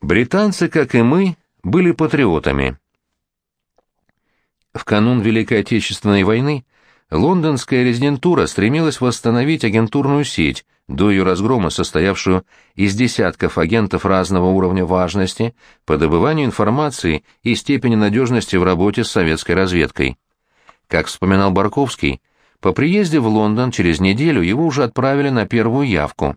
Британцы, как и мы, были патриотами. В канун Великой Отечественной войны лондонская резидентура стремилась восстановить агентурную сеть, до ее разгрома состоявшую из десятков агентов разного уровня важности по добыванию информации и степени надежности в работе с советской разведкой. Как вспоминал Барковский, по приезде в Лондон через неделю его уже отправили на первую явку.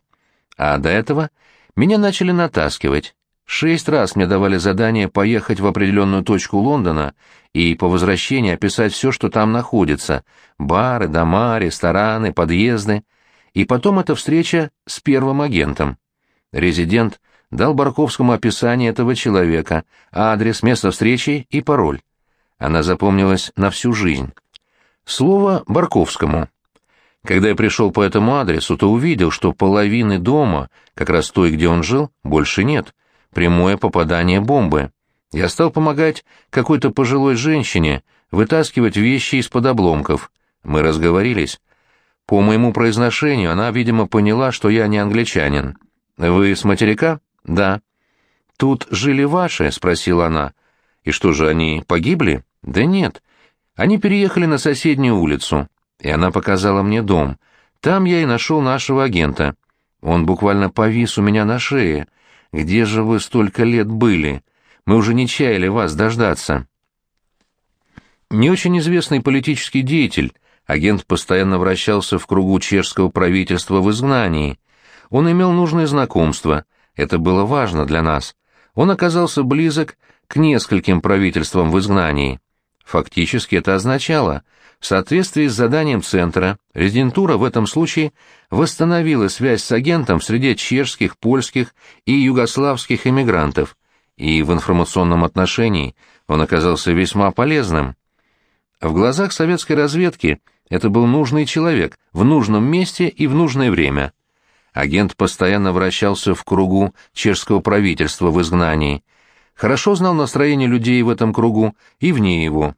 А до этого меня начали натаскивать. Шесть раз мне давали задание поехать в определенную точку Лондона и по возвращении описать все, что там находится — бары, дома, рестораны, подъезды. И потом эта встреча с первым агентом. Резидент дал Барковскому описание этого человека, адрес, место встречи и пароль. Она запомнилась на всю жизнь. Слово Барковскому. Когда я пришел по этому адресу, то увидел, что половины дома, как раз той, где он жил, больше нет прямое попадание бомбы. Я стал помогать какой-то пожилой женщине вытаскивать вещи из-под обломков. Мы разговорились. По моему произношению она, видимо, поняла, что я не англичанин. «Вы с материка?» «Да». «Тут жили ваши?» — спросила она. «И что же, они погибли?» «Да нет. Они переехали на соседнюю улицу, и она показала мне дом. Там я и нашел нашего агента. Он буквально повис у меня на шее — где же вы столько лет были? Мы уже не чаяли вас дождаться». Не очень известный политический деятель, агент постоянно вращался в кругу чешского правительства в изгнании. Он имел нужные знакомства, это было важно для нас. Он оказался близок к нескольким правительствам в изгнании. Фактически это означало, в соответствии с заданием Центра, резидентура в этом случае восстановила связь с агентом в среде чешских, польских и югославских эмигрантов, и в информационном отношении он оказался весьма полезным. В глазах советской разведки это был нужный человек в нужном месте и в нужное время. Агент постоянно вращался в кругу чешского правительства в изгнании, хорошо знал настроение людей в этом кругу и вне его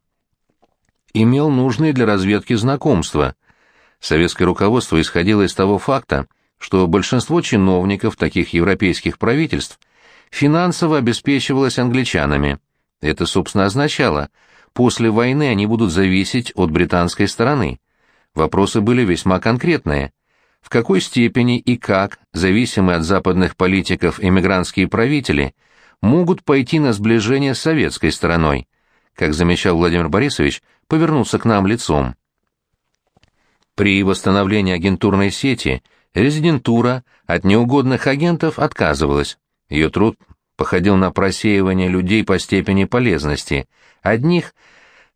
имел нужные для разведки знакомства. Советское руководство исходило из того факта, что большинство чиновников таких европейских правительств финансово обеспечивалось англичанами. Это, собственно, означало, после войны они будут зависеть от британской стороны. Вопросы были весьма конкретные. В какой степени и как зависимые от западных политиков эмигрантские правители могут пойти на сближение с советской стороной? Как замечал Владимир Борисович, повернулся к нам лицом. При восстановлении агентурной сети резидентура от неугодных агентов отказывалась. Ее труд походил на просеивание людей по степени полезности. Одних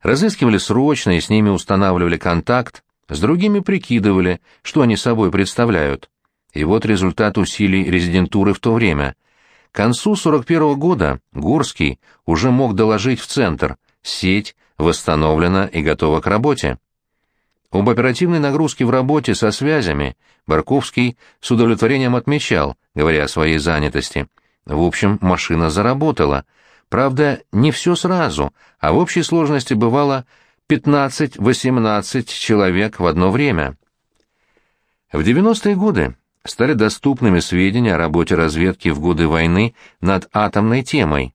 разыскивали срочно и с ними устанавливали контакт, с другими прикидывали, что они собой представляют. И вот результат усилий резидентуры в то время. К концу 41 -го года Гурский уже мог доложить в центр, сеть восстановлена и готова к работе. Об оперативной нагрузке в работе со связями Барковский с удовлетворением отмечал, говоря о своей занятости. В общем, машина заработала. Правда, не все сразу, а в общей сложности бывало 15-18 человек в одно время. В 90-е годы стали доступными сведения о работе разведки в годы войны над атомной темой.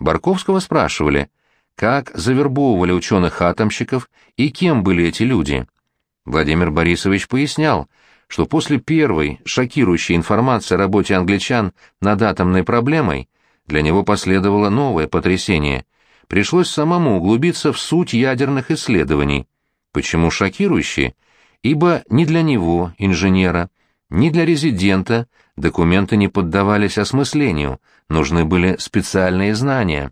Барковского спрашивали, как завербовывали ученых-атомщиков и кем были эти люди. Владимир Борисович пояснял, что после первой шокирующей информации о работе англичан над атомной проблемой для него последовало новое потрясение. Пришлось самому углубиться в суть ядерных исследований. Почему шокирующие? Ибо ни для него, инженера, ни для резидента документы не поддавались осмыслению, нужны были специальные знания.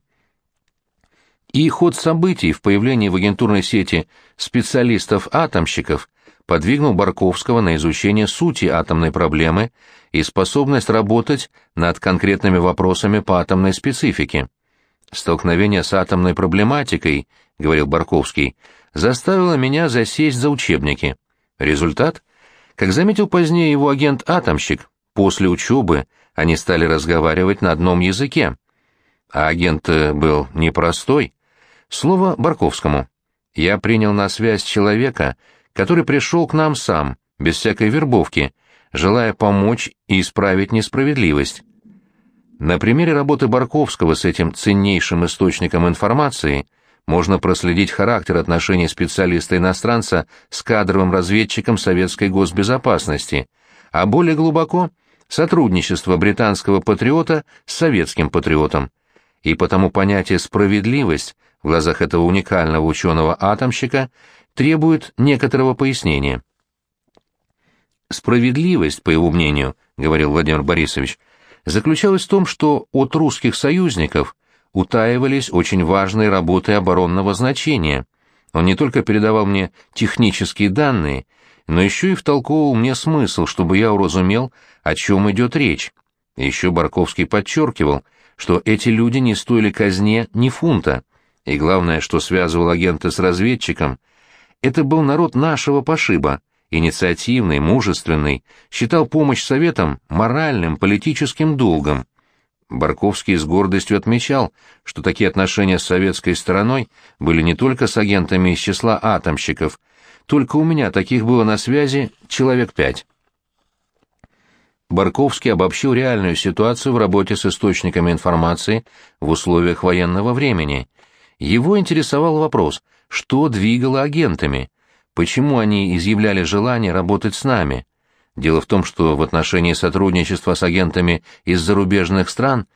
И ход событий в появлении в агентурной сети специалистов-атомщиков подвигнул Барковского на изучение сути атомной проблемы и способность работать над конкретными вопросами по атомной специфике. «Столкновение с атомной проблематикой», — говорил Барковский, — «заставило меня засесть за учебники. Результат? Как заметил позднее его агент-атомщик, после учебы они стали разговаривать на одном языке. А агент был непростой, Слово Барковскому. Я принял на связь человека, который пришел к нам сам, без всякой вербовки, желая помочь и исправить несправедливость. На примере работы Барковского с этим ценнейшим источником информации можно проследить характер отношений специалиста-иностранца с кадровым разведчиком советской госбезопасности, а более глубоко – сотрудничество британского патриота с советским патриотом. И потому понятие «справедливость» в глазах этого уникального ученого-атомщика требует некоторого пояснения. Справедливость, по его мнению, говорил Владимир Борисович, заключалась в том, что от русских союзников утаивались очень важные работы оборонного значения. Он не только передавал мне технические данные, но еще и втолковывал мне смысл, чтобы я уразумел, о чем идет речь. Еще Барковский подчеркивал, что эти люди не стоили казне ни фунта, и главное, что связывал агента с разведчиком, это был народ нашего пошиба, инициативный, мужественный, считал помощь Советам моральным, политическим долгом. Барковский с гордостью отмечал, что такие отношения с советской стороной были не только с агентами из числа атомщиков, только у меня таких было на связи человек пять. Барковский обобщил реальную ситуацию в работе с источниками информации в условиях военного времени. Его интересовал вопрос, что двигало агентами, Почему они изъявляли желание работать с нами? Дело в том, что в отношении сотрудничества с агентами из зарубежных стран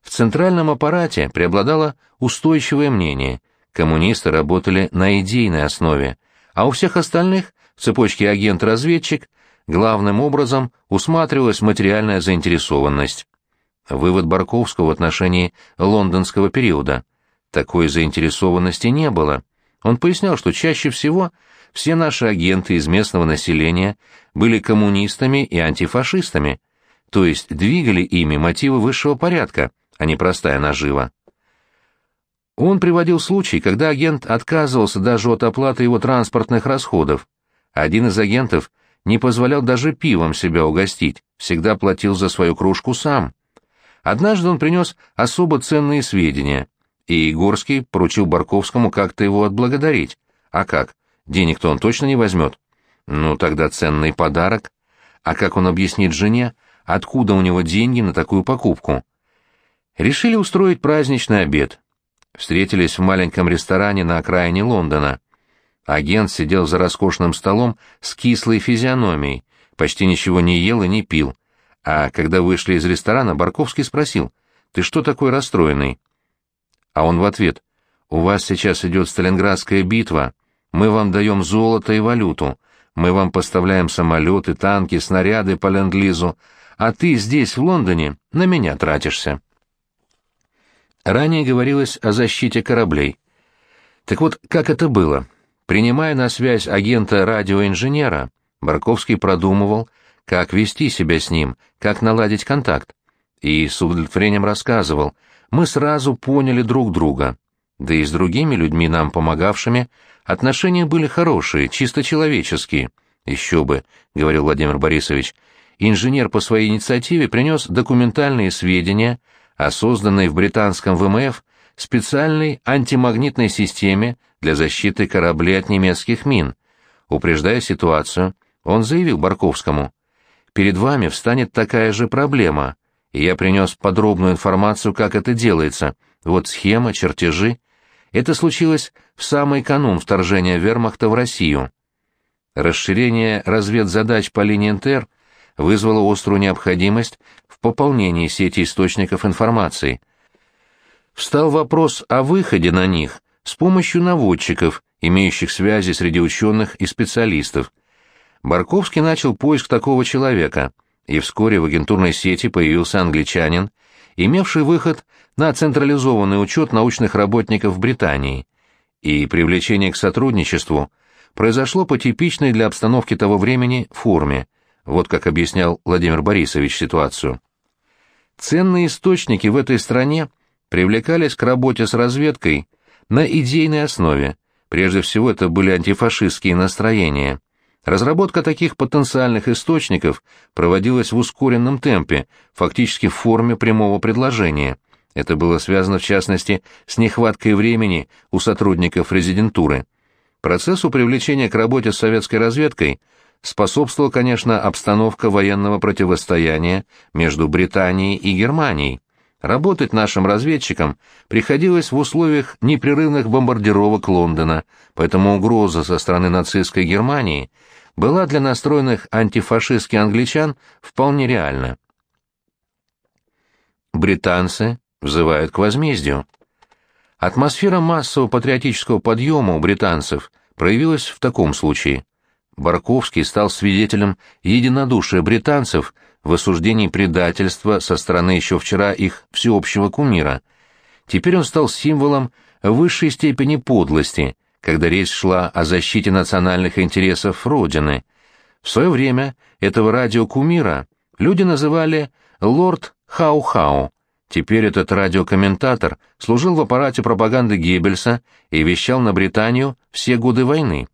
в центральном аппарате преобладало устойчивое мнение. Коммунисты работали на идейной основе, а у всех остальных в цепочке агент-разведчик главным образом усматривалась материальная заинтересованность. Вывод Барковского в отношении лондонского периода. Такой заинтересованности не было. Он пояснял, что чаще всего все наши агенты из местного населения были коммунистами и антифашистами, то есть двигали ими мотивы высшего порядка, а не простая нажива. Он приводил случай, когда агент отказывался даже от оплаты его транспортных расходов. Один из агентов не позволял даже пивом себя угостить, всегда платил за свою кружку сам. Однажды он принес особо ценные сведения, и Егорский поручил Барковскому как-то его отблагодарить. А как? Денег-то он точно не возьмет. Ну, тогда ценный подарок. А как он объяснит жене, откуда у него деньги на такую покупку? Решили устроить праздничный обед. Встретились в маленьком ресторане на окраине Лондона. Агент сидел за роскошным столом с кислой физиономией, почти ничего не ел и не пил. А когда вышли из ресторана, Барковский спросил, «Ты что такой расстроенный?» А он в ответ, «У вас сейчас идет Сталинградская битва, мы вам даем золото и валюту. Мы вам поставляем самолеты, танки, снаряды по ленд-лизу. А ты здесь, в Лондоне, на меня тратишься. Ранее говорилось о защите кораблей. Так вот, как это было? Принимая на связь агента радиоинженера, Барковский продумывал, как вести себя с ним, как наладить контакт. И с удовлетворением рассказывал, мы сразу поняли друг друга. Да и с другими людьми, нам помогавшими, Отношения были хорошие, чисто человеческие. Еще бы, — говорил Владимир Борисович, — инженер по своей инициативе принес документальные сведения о созданной в британском ВМФ специальной антимагнитной системе для защиты кораблей от немецких мин. Упреждая ситуацию, он заявил Барковскому, «Перед вами встанет такая же проблема, и я принес подробную информацию, как это делается. Вот схема, чертежи. Это случилось в самый канун вторжения вермахта в Россию. Расширение разведзадач по линии НТР вызвало острую необходимость в пополнении сети источников информации. Встал вопрос о выходе на них с помощью наводчиков, имеющих связи среди ученых и специалистов. Барковский начал поиск такого человека, и вскоре в агентурной сети появился англичанин, имевший выход на централизованный учет научных работников Британии, и привлечение к сотрудничеству произошло по типичной для обстановки того времени форме, вот как объяснял Владимир Борисович ситуацию. Ценные источники в этой стране привлекались к работе с разведкой на идейной основе, прежде всего это были антифашистские настроения. Разработка таких потенциальных источников проводилась в ускоренном темпе, фактически в форме прямого предложения – это было связано, в частности, с нехваткой времени у сотрудников резидентуры. Процессу привлечения к работе с советской разведкой способствовала, конечно, обстановка военного противостояния между Британией и Германией. Работать нашим разведчикам приходилось в условиях непрерывных бомбардировок Лондона, поэтому угроза со стороны нацистской Германии была для настроенных антифашистски англичан вполне реальна. Британцы взывают к возмездию. Атмосфера массового патриотического подъема у британцев проявилась в таком случае. Барковский стал свидетелем единодушия британцев в осуждении предательства со стороны еще вчера их всеобщего кумира. Теперь он стал символом высшей степени подлости, когда речь шла о защите национальных интересов Родины. В свое время этого радиокумира люди называли «Лорд Хау-Хау». Теперь этот радиокомментатор служил в аппарате пропаганды Геббельса и вещал на Британию все годы войны.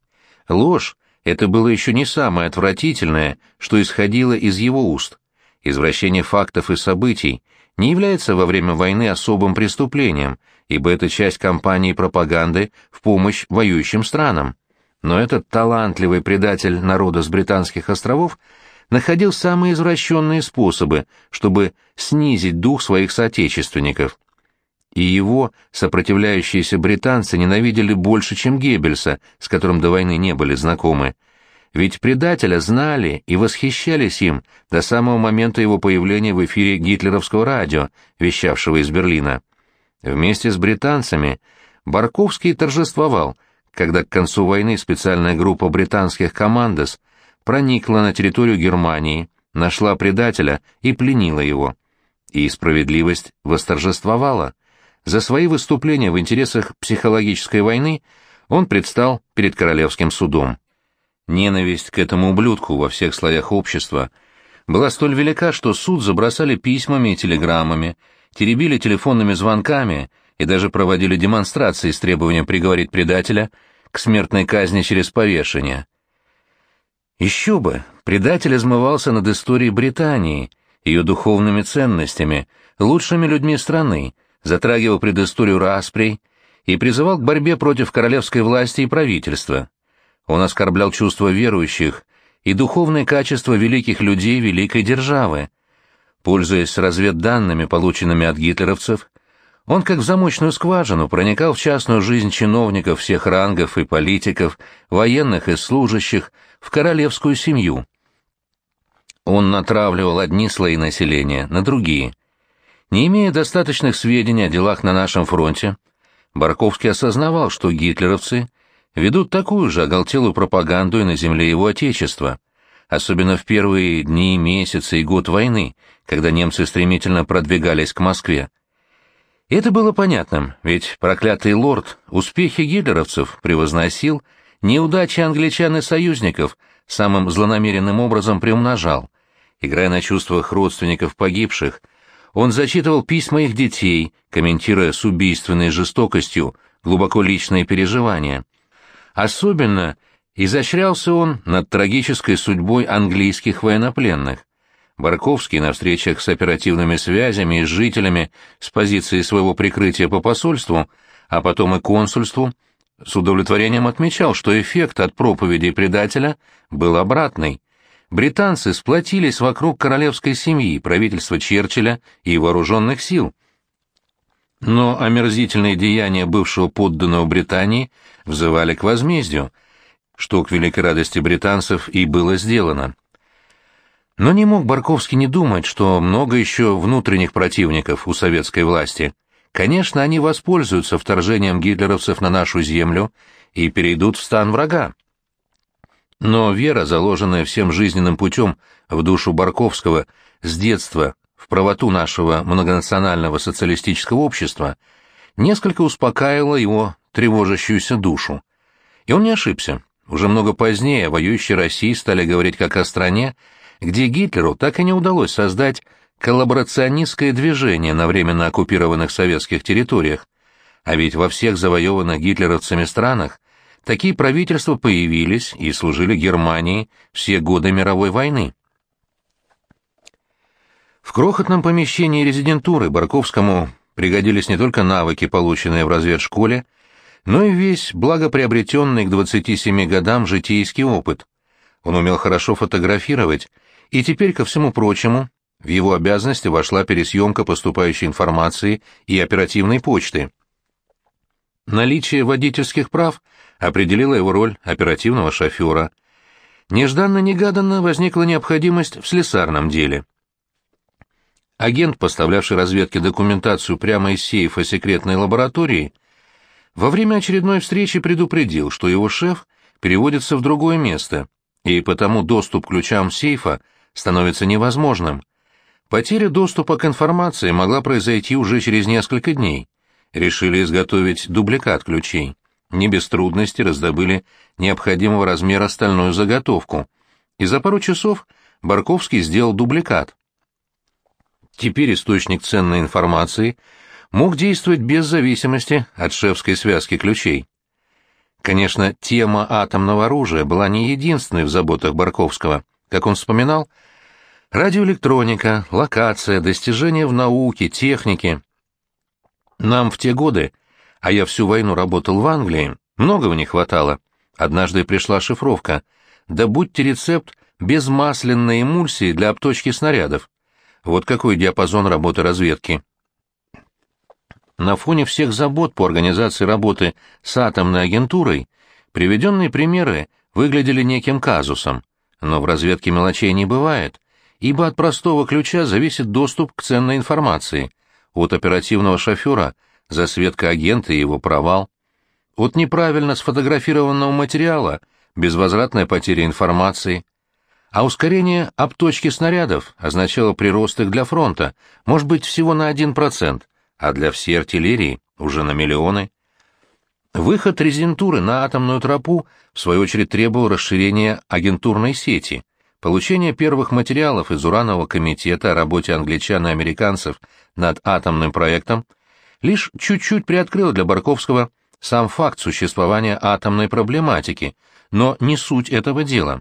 Ложь это было еще не самое отвратительное, что исходило из его уст. Извращение фактов и событий не является во время войны особым преступлением, ибо это часть кампании пропаганды в помощь воюющим странам. Но этот талантливый предатель народа с британских островов находил самые извращенные способы, чтобы снизить дух своих соотечественников и его сопротивляющиеся британцы ненавидели больше, чем Геббельса, с которым до войны не были знакомы. Ведь предателя знали и восхищались им до самого момента его появления в эфире гитлеровского радио, вещавшего из Берлина. Вместе с британцами Барковский торжествовал, когда к концу войны специальная группа британских командос проникла на территорию Германии, нашла предателя и пленила его. И справедливость восторжествовала. За свои выступления в интересах психологической войны он предстал перед королевским судом. Ненависть к этому ублюдку во всех слоях общества была столь велика, что суд забросали письмами и телеграммами, теребили телефонными звонками и даже проводили демонстрации с требованием приговорить предателя к смертной казни через повешение. Еще бы, предатель измывался над историей Британии, ее духовными ценностями, лучшими людьми страны, затрагивал предысторию расприй и призывал к борьбе против королевской власти и правительства. Он оскорблял чувства верующих и духовные качества великих людей великой державы. Пользуясь разведданными, полученными от гитлеровцев, он как в замочную скважину проникал в частную жизнь чиновников всех рангов и политиков, военных и служащих, в королевскую семью. Он натравливал одни слои населения на другие – не имея достаточных сведений о делах на нашем фронте, Барковский осознавал, что гитлеровцы ведут такую же оголтелую пропаганду и на земле его отечества, особенно в первые дни, месяцы и год войны, когда немцы стремительно продвигались к Москве. Это было понятным, ведь проклятый лорд успехи гитлеровцев превозносил, неудачи англичан и союзников самым злонамеренным образом приумножал, играя на чувствах родственников погибших – он зачитывал письма их детей, комментируя с убийственной жестокостью глубоко личные переживания. Особенно изощрялся он над трагической судьбой английских военнопленных. Барковский на встречах с оперативными связями и с жителями с позиции своего прикрытия по посольству, а потом и консульству, с удовлетворением отмечал, что эффект от проповедей предателя был обратный британцы сплотились вокруг королевской семьи, правительства Черчилля и вооруженных сил. Но омерзительные деяния бывшего подданного Британии взывали к возмездию, что к великой радости британцев и было сделано. Но не мог Барковский не думать, что много еще внутренних противников у советской власти. Конечно, они воспользуются вторжением гитлеровцев на нашу землю и перейдут в стан врага. Но вера, заложенная всем жизненным путем в душу Барковского с детства в правоту нашего многонационального социалистического общества, несколько успокаивала его тревожащуюся душу. И он не ошибся. Уже много позднее о воюющей России стали говорить как о стране, где Гитлеру так и не удалось создать коллаборационистское движение на временно оккупированных советских территориях. А ведь во всех завоеванных гитлеровцами странах Такие правительства появились и служили Германии все годы мировой войны. В крохотном помещении резидентуры Барковскому пригодились не только навыки, полученные в разведшколе, но и весь благоприобретенный к 27 годам житейский опыт. Он умел хорошо фотографировать и теперь, ко всему прочему, в его обязанности вошла пересъемка поступающей информации и оперативной почты. Наличие водительских прав определило его роль оперативного шофера. Нежданно-негаданно возникла необходимость в слесарном деле. Агент, поставлявший разведке документацию прямо из сейфа секретной лаборатории, во время очередной встречи предупредил, что его шеф переводится в другое место, и потому доступ к ключам сейфа становится невозможным. Потеря доступа к информации могла произойти уже через несколько дней. Решили изготовить дубликат ключей. Не без трудностей раздобыли необходимого размера стальную заготовку. И за пару часов Барковский сделал дубликат. Теперь источник ценной информации мог действовать без зависимости от шефской связки ключей. Конечно, тема атомного оружия была не единственной в заботах Барковского. Как он вспоминал, радиоэлектроника, локация, достижения в науке, технике. Нам в те годы, а я всю войну работал в Англии, многого не хватало. Однажды пришла шифровка «Добудьте рецепт безмасляной эмульсии для обточки снарядов». Вот какой диапазон работы разведки. На фоне всех забот по организации работы с атомной агентурой приведенные примеры выглядели неким казусом, но в разведке мелочей не бывает, ибо от простого ключа зависит доступ к ценной информации, от оперативного шофера засветка агента и его провал, от неправильно сфотографированного материала безвозвратная потеря информации, а ускорение обточки снарядов означало прирост их для фронта, может быть, всего на 1%, а для всей артиллерии уже на миллионы. Выход резентуры на атомную тропу, в свою очередь, требовал расширения агентурной сети, получения первых материалов из уранового комитета о работе англичан и американцев над атомным проектом лишь чуть-чуть приоткрыл для Барковского сам факт существования атомной проблематики, но не суть этого дела.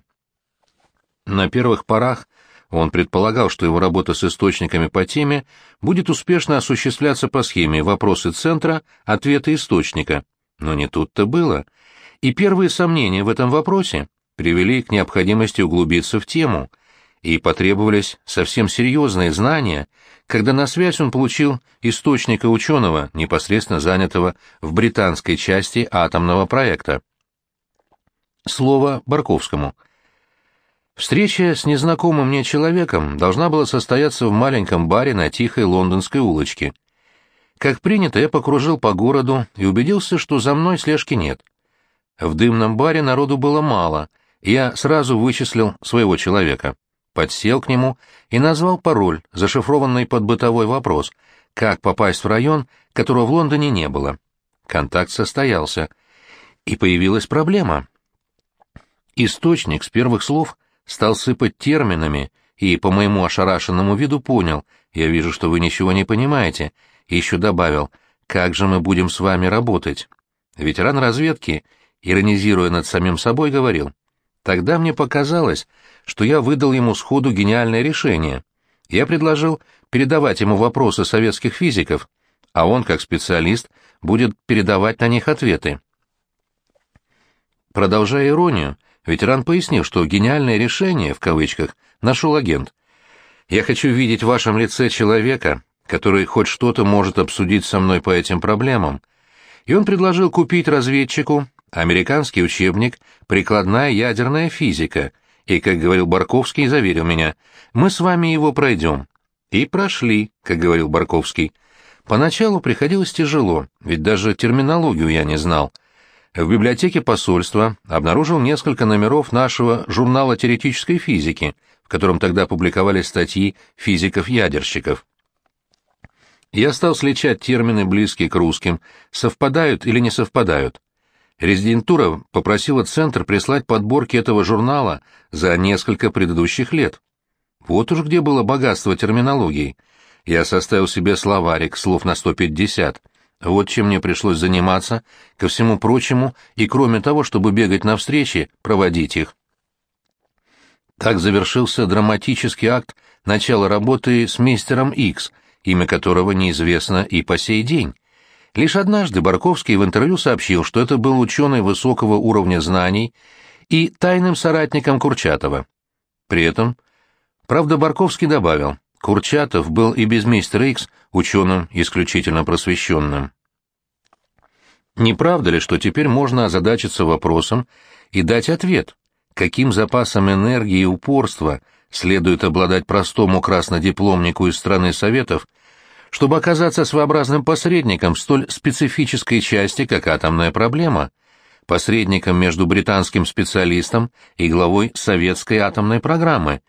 На первых порах он предполагал, что его работа с источниками по теме будет успешно осуществляться по схеме «вопросы центра, ответы источника». Но не тут-то было. И первые сомнения в этом вопросе привели к необходимости углубиться в тему, и потребовались совсем серьезные знания, когда на связь он получил источника ученого, непосредственно занятого в британской части атомного проекта. Слово Барковскому – Встреча с незнакомым мне человеком должна была состояться в маленьком баре на тихой лондонской улочке. Как принято, я покружил по городу и убедился, что за мной слежки нет. В дымном баре народу было мало, я сразу вычислил своего человека. Подсел к нему и назвал пароль, зашифрованный под бытовой вопрос, как попасть в район, которого в Лондоне не было. Контакт состоялся. И появилась проблема. Источник с первых слов стал сыпать терминами и, по моему ошарашенному виду, понял, я вижу, что вы ничего не понимаете, и еще добавил, как же мы будем с вами работать? Ветеран разведки, иронизируя над самим собой, говорил, тогда мне показалось, что я выдал ему сходу гениальное решение. Я предложил передавать ему вопросы советских физиков, а он, как специалист, будет передавать на них ответы. Продолжая иронию, ветеран пояснил, что гениальное решение, в кавычках, нашел агент. «Я хочу видеть в вашем лице человека, который хоть что-то может обсудить со мной по этим проблемам». И он предложил купить разведчику американский учебник «Прикладная ядерная физика», и, как говорил Барковский, заверил меня, «Мы с вами его пройдем». И прошли, как говорил Барковский. Поначалу приходилось тяжело, ведь даже терминологию я не знал — в библиотеке посольства обнаружил несколько номеров нашего журнала теоретической физики, в котором тогда публиковались статьи физиков-ядерщиков. Я стал сличать термины, близкие к русским, совпадают или не совпадают. Резидентура попросила Центр прислать подборки этого журнала за несколько предыдущих лет. Вот уж где было богатство терминологии. Я составил себе словарик слов на 150. Вот чем мне пришлось заниматься, ко всему прочему, и кроме того, чтобы бегать на встречи, проводить их. Так завершился драматический акт начала работы с мистером Икс, имя которого неизвестно и по сей день. Лишь однажды Барковский в интервью сообщил, что это был ученый высокого уровня знаний и тайным соратником Курчатова. При этом, правда, Барковский добавил, Курчатов был и без мистера Икс ученым исключительно просвещенным. Не правда ли, что теперь можно озадачиться вопросом и дать ответ, каким запасом энергии и упорства следует обладать простому краснодипломнику из страны Советов, чтобы оказаться своеобразным посредником столь специфической части, как атомная проблема, посредником между британским специалистом и главой советской атомной программы.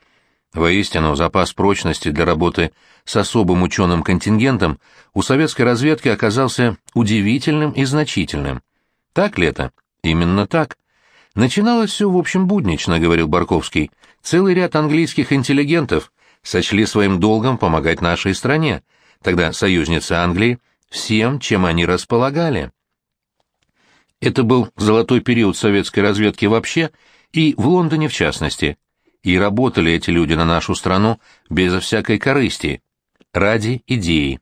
Воистину, запас прочности для работы с особым ученым контингентом у советской разведки оказался удивительным и значительным. Так ли это? Именно так. Начиналось все, в общем, буднично, говорил Барковский. Целый ряд английских интеллигентов сочли своим долгом помогать нашей стране, тогда союзницы Англии, всем, чем они располагали. Это был золотой период советской разведки вообще и в Лондоне в частности. И работали эти люди на нашу страну безо всякой корысти, ради идеи.